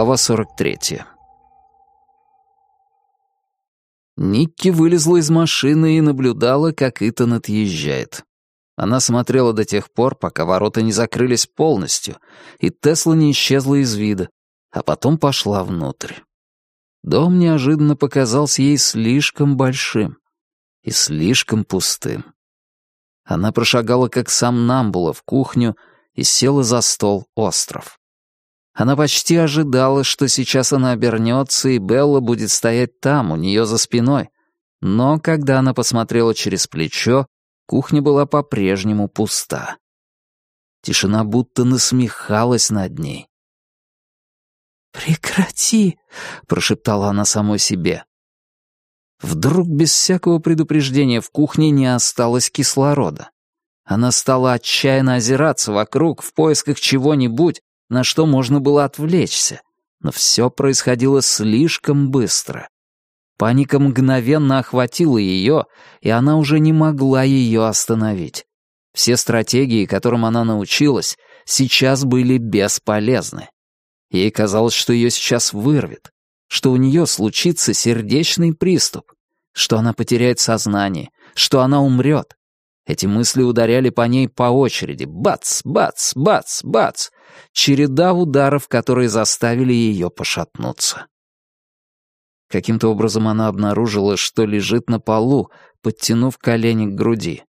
Глава 43. Никки вылезла из машины и наблюдала, как Итан отъезжает. Она смотрела до тех пор, пока ворота не закрылись полностью, и Тесла не исчезла из вида, а потом пошла внутрь. Дом неожиданно показался ей слишком большим и слишком пустым. Она прошагала как сам Намбула в кухню и села за стол остров. Она почти ожидала, что сейчас она обернется, и Белла будет стоять там, у нее за спиной. Но когда она посмотрела через плечо, кухня была по-прежнему пуста. Тишина будто насмехалась над ней. «Прекрати!» — прошептала она самой себе. Вдруг без всякого предупреждения в кухне не осталось кислорода. Она стала отчаянно озираться вокруг в поисках чего-нибудь, на что можно было отвлечься, но все происходило слишком быстро. Паника мгновенно охватила ее, и она уже не могла ее остановить. Все стратегии, которым она научилась, сейчас были бесполезны. Ей казалось, что ее сейчас вырвет, что у нее случится сердечный приступ, что она потеряет сознание, что она умрет. Эти мысли ударяли по ней по очереди. Бац, бац, бац, бац. Череда ударов, которые заставили ее пошатнуться. Каким-то образом она обнаружила, что лежит на полу, подтянув колени к груди.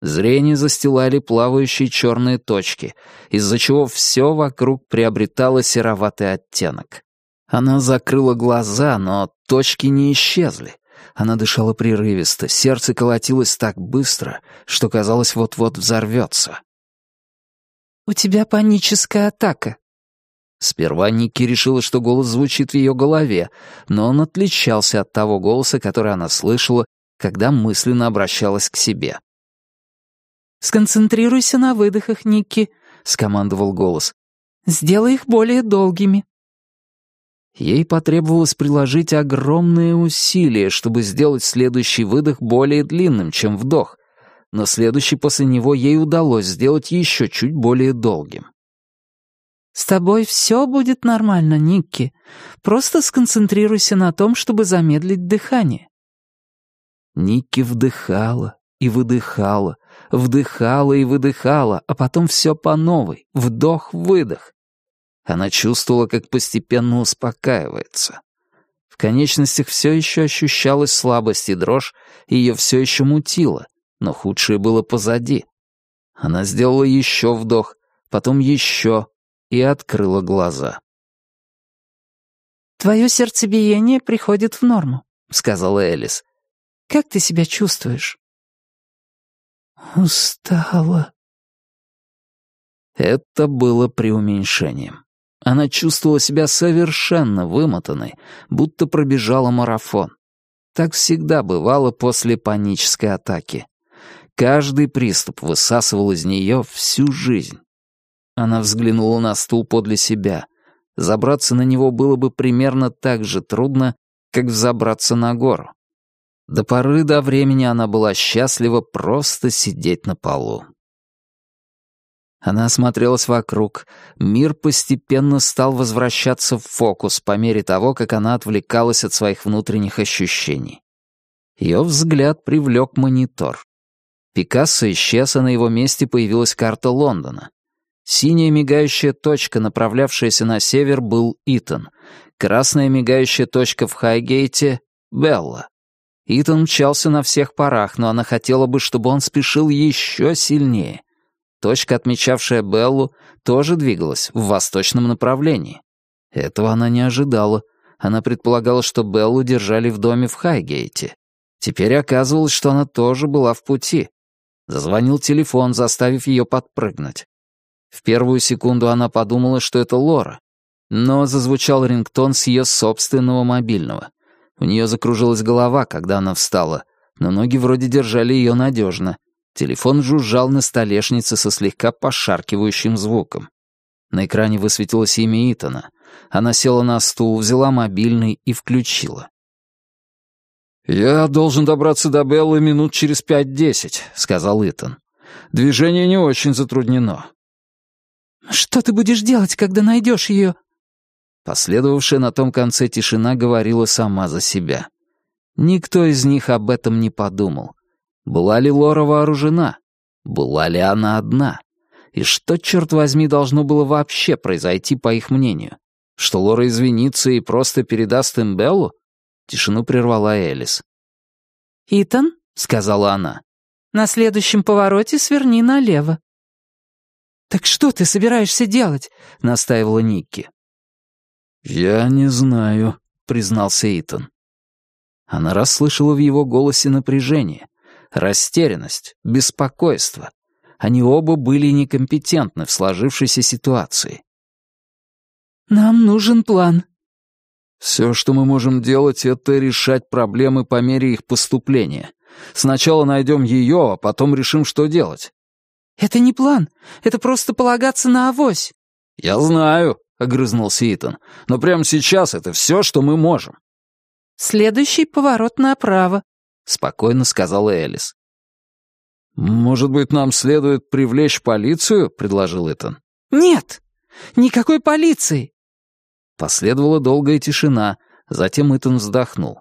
Зрение застилали плавающие черные точки, из-за чего все вокруг приобретало сероватый оттенок. Она закрыла глаза, но точки не исчезли. Она дышала прерывисто, сердце колотилось так быстро, что казалось вот-вот взорвется. «У тебя паническая атака». Сперва Ники решила, что голос звучит в ее голове, но он отличался от того голоса, который она слышала, когда мысленно обращалась к себе. «Сконцентрируйся на выдохах, Никки», — скомандовал голос. «Сделай их более долгими». Ей потребовалось приложить огромные усилия, чтобы сделать следующий выдох более длинным, чем вдох, но следующий после него ей удалось сделать еще чуть более долгим. «С тобой все будет нормально, Никки. Просто сконцентрируйся на том, чтобы замедлить дыхание». Никки вдыхала и выдыхала, вдыхала и выдыхала, а потом все по новой, вдох-выдох. Она чувствовала, как постепенно успокаивается. В конечностях все еще ощущалась слабость и дрожь, и ее все еще мутило, но худшее было позади. Она сделала еще вдох, потом еще и открыла глаза. «Твое сердцебиение приходит в норму», — сказала Элис. «Как ты себя чувствуешь?» «Устала». Это было преуменьшением. Она чувствовала себя совершенно вымотанной, будто пробежала марафон. Так всегда бывало после панической атаки. Каждый приступ высасывал из нее всю жизнь. Она взглянула на стул подле себя. Забраться на него было бы примерно так же трудно, как взобраться на гору. До поры до времени она была счастлива просто сидеть на полу. Она осмотрелась вокруг. Мир постепенно стал возвращаться в фокус по мере того, как она отвлекалась от своих внутренних ощущений. Ее взгляд привлек монитор. Пикассо исчез, а на его месте появилась карта Лондона. Синяя мигающая точка, направлявшаяся на север, был Итан. Красная мигающая точка в Хайгейте — Белла. Итан мчался на всех парах, но она хотела бы, чтобы он спешил еще сильнее. Точка, отмечавшая Беллу, тоже двигалась в восточном направлении. Этого она не ожидала. Она предполагала, что Беллу держали в доме в Хайгейте. Теперь оказывалось, что она тоже была в пути. Зазвонил телефон, заставив ее подпрыгнуть. В первую секунду она подумала, что это Лора. Но зазвучал рингтон с ее собственного мобильного. У нее закружилась голова, когда она встала, но ноги вроде держали ее надежно. Телефон жужжал на столешнице со слегка пошаркивающим звуком. На экране высветилось имя Итана. Она села на стул, взяла мобильный и включила. «Я должен добраться до Беллы минут через пять-десять», — сказал Итан. «Движение не очень затруднено». «Что ты будешь делать, когда найдешь ее?» Последовавшая на том конце тишина говорила сама за себя. Никто из них об этом не подумал. Была ли Лора вооружена? Была ли она одна? И что, черт возьми, должно было вообще произойти, по их мнению? Что Лора извинится и просто передаст им Беллу? Тишину прервала Элис. «Итан», — сказала она, — «на следующем повороте сверни налево». «Так что ты собираешься делать?» — настаивала Никки. «Я не знаю», — признался Итан. Она расслышала в его голосе напряжение, растерянность, беспокойство. Они оба были некомпетентны в сложившейся ситуации. «Нам нужен план». «Все, что мы можем делать, это решать проблемы по мере их поступления. Сначала найдем ее, а потом решим, что делать». «Это не план. Это просто полагаться на авось». «Я знаю», — огрызнулся Итан. «Но прямо сейчас это все, что мы можем». «Следующий поворот направо», — спокойно сказала Элис. «Может быть, нам следует привлечь полицию?» — предложил Итан. «Нет! Никакой полиции!» Последовала долгая тишина, затем Итан вздохнул.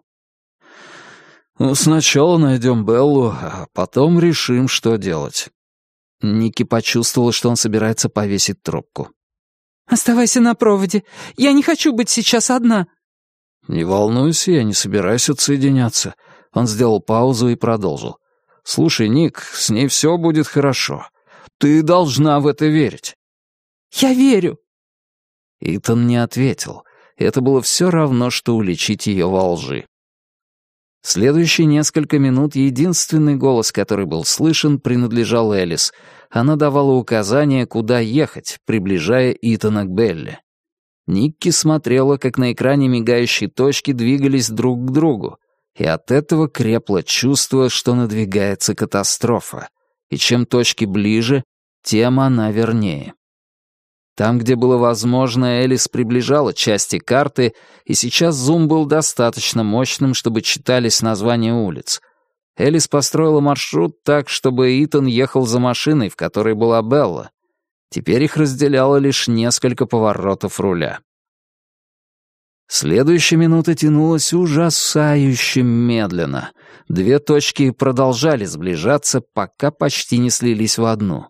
«Ну, сначала найдем Беллу, а потом решим, что делать». Ники почувствовала, что он собирается повесить трубку. «Оставайся на проводе. Я не хочу быть сейчас одна». «Не волнуйся, я не собираюсь отсоединяться». Он сделал паузу и продолжил. «Слушай, Ник, с ней все будет хорошо. Ты должна в это верить». «Я верю». Итан не ответил. Это было все равно, что уличить ее во лжи. Следующие несколько минут единственный голос, который был слышен, принадлежал Элис. Она давала указания, куда ехать, приближая Итана к Белле. Никки смотрела, как на экране мигающие точки двигались друг к другу, и от этого крепло чувство, что надвигается катастрофа. И чем точки ближе, тем она вернее. Там, где было возможно, Элис приближала части карты, и сейчас зум был достаточно мощным, чтобы читались названия улиц. Элис построила маршрут так, чтобы Итан ехал за машиной, в которой была Белла. Теперь их разделяло лишь несколько поворотов руля. Следующая минута тянулась ужасающе медленно. Две точки продолжали сближаться, пока почти не слились в одну.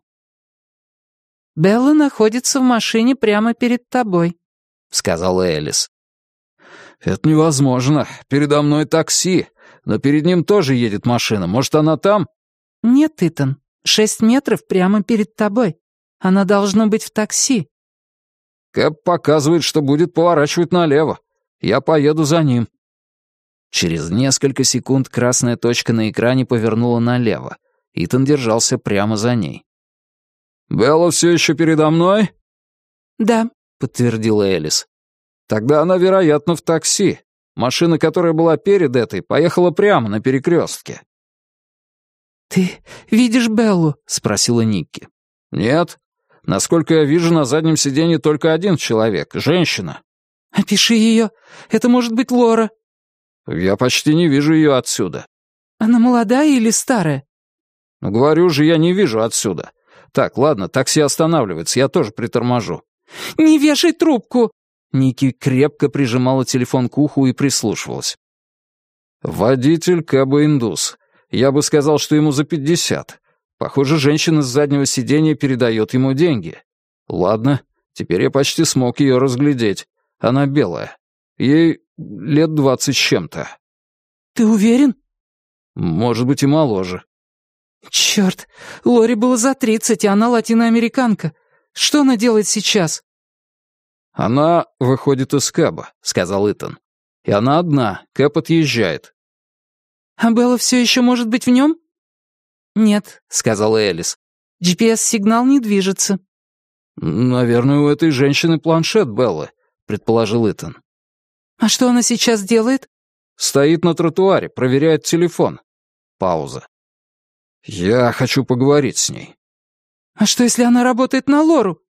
«Белла находится в машине прямо перед тобой», — сказала Элис. «Это невозможно. Передо мной такси, но перед ним тоже едет машина. Может, она там?» «Нет, Итан. Шесть метров прямо перед тобой. Она должна быть в такси». Кэп показывает, что будет поворачивать налево. Я поеду за ним». Через несколько секунд красная точка на экране повернула налево. Итан держался прямо за ней. «Белла все еще передо мной?» «Да», — подтвердила Элис. «Тогда она, вероятно, в такси. Машина, которая была перед этой, поехала прямо на перекрестке». «Ты видишь Беллу?» — спросила Никки. «Нет. Насколько я вижу, на заднем сиденье только один человек — женщина». «Опиши ее. Это может быть Лора». «Я почти не вижу ее отсюда». «Она молодая или старая?» «Ну, говорю же, я не вижу отсюда. Так, ладно, такси останавливается, я тоже приторможу». «Не вешай трубку!» Ники крепко прижимала телефон к уху и прислушивалась. «Водитель Кэба Индус. Я бы сказал, что ему за пятьдесят. Похоже, женщина с заднего сиденья передает ему деньги. Ладно, теперь я почти смог ее разглядеть. Она белая. Ей лет двадцать с чем-то». «Ты уверен?» «Может быть, и моложе. «Черт, Лори было за тридцать, и она латиноамериканка. Что она делает сейчас?» «Она выходит из Кэба», — сказал Итан. «И она одна, Кэб отъезжает». «А Белла все еще может быть в нем?» «Нет», — сказала Элис. «GPS-сигнал не движется». «Наверное, у этой женщины планшет Беллы», — предположил Итан. «А что она сейчас делает?» «Стоит на тротуаре, проверяет телефон». Пауза. «Я хочу поговорить с ней». «А что, если она работает на Лору?»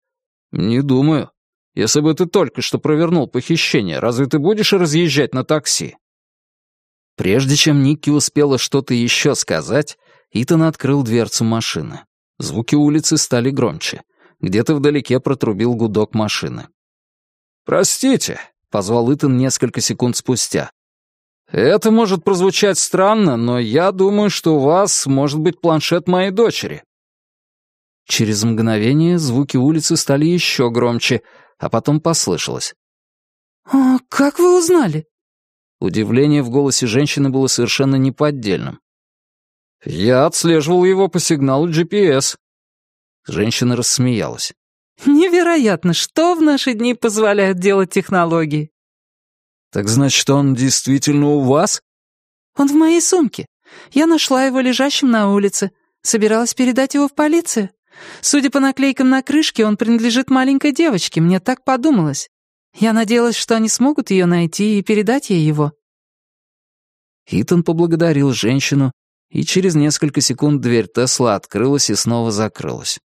«Не думаю. Если бы ты только что провернул похищение, разве ты будешь разъезжать на такси?» Прежде чем Никки успела что-то еще сказать, Итан открыл дверцу машины. Звуки улицы стали громче. Где-то вдалеке протрубил гудок машины. «Простите», — позвал Итан несколько секунд спустя. «Это может прозвучать странно, но я думаю, что у вас может быть планшет моей дочери». Через мгновение звуки улицы стали еще громче, а потом послышалось. «А как вы узнали?» Удивление в голосе женщины было совершенно неподдельным. «Я отслеживал его по сигналу GPS». Женщина рассмеялась. «Невероятно, что в наши дни позволяют делать технологии?» «Так значит, он действительно у вас?» «Он в моей сумке. Я нашла его лежащим на улице. Собиралась передать его в полицию. Судя по наклейкам на крышке, он принадлежит маленькой девочке, мне так подумалось. Я надеялась, что они смогут ее найти и передать ей его». Итан поблагодарил женщину, и через несколько секунд дверь Тесла открылась и снова закрылась.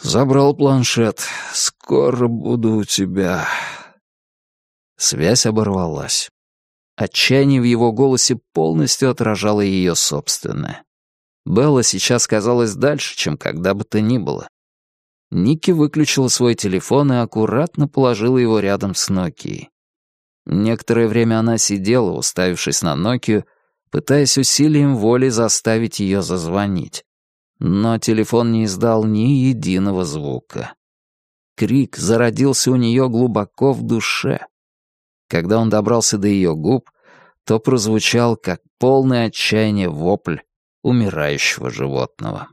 «Забрал планшет. Скоро буду у тебя». Связь оборвалась. Отчаяние в его голосе полностью отражало ее собственное. Белла сейчас казалась дальше, чем когда бы то ни было. Ники выключила свой телефон и аккуратно положила его рядом с Нокией. Некоторое время она сидела, уставившись на Нокию, пытаясь усилием воли заставить ее зазвонить. Но телефон не издал ни единого звука. Крик зародился у нее глубоко в душе. Когда он добрался до ее губ, то прозвучал как полный отчаяния вопль умирающего животного.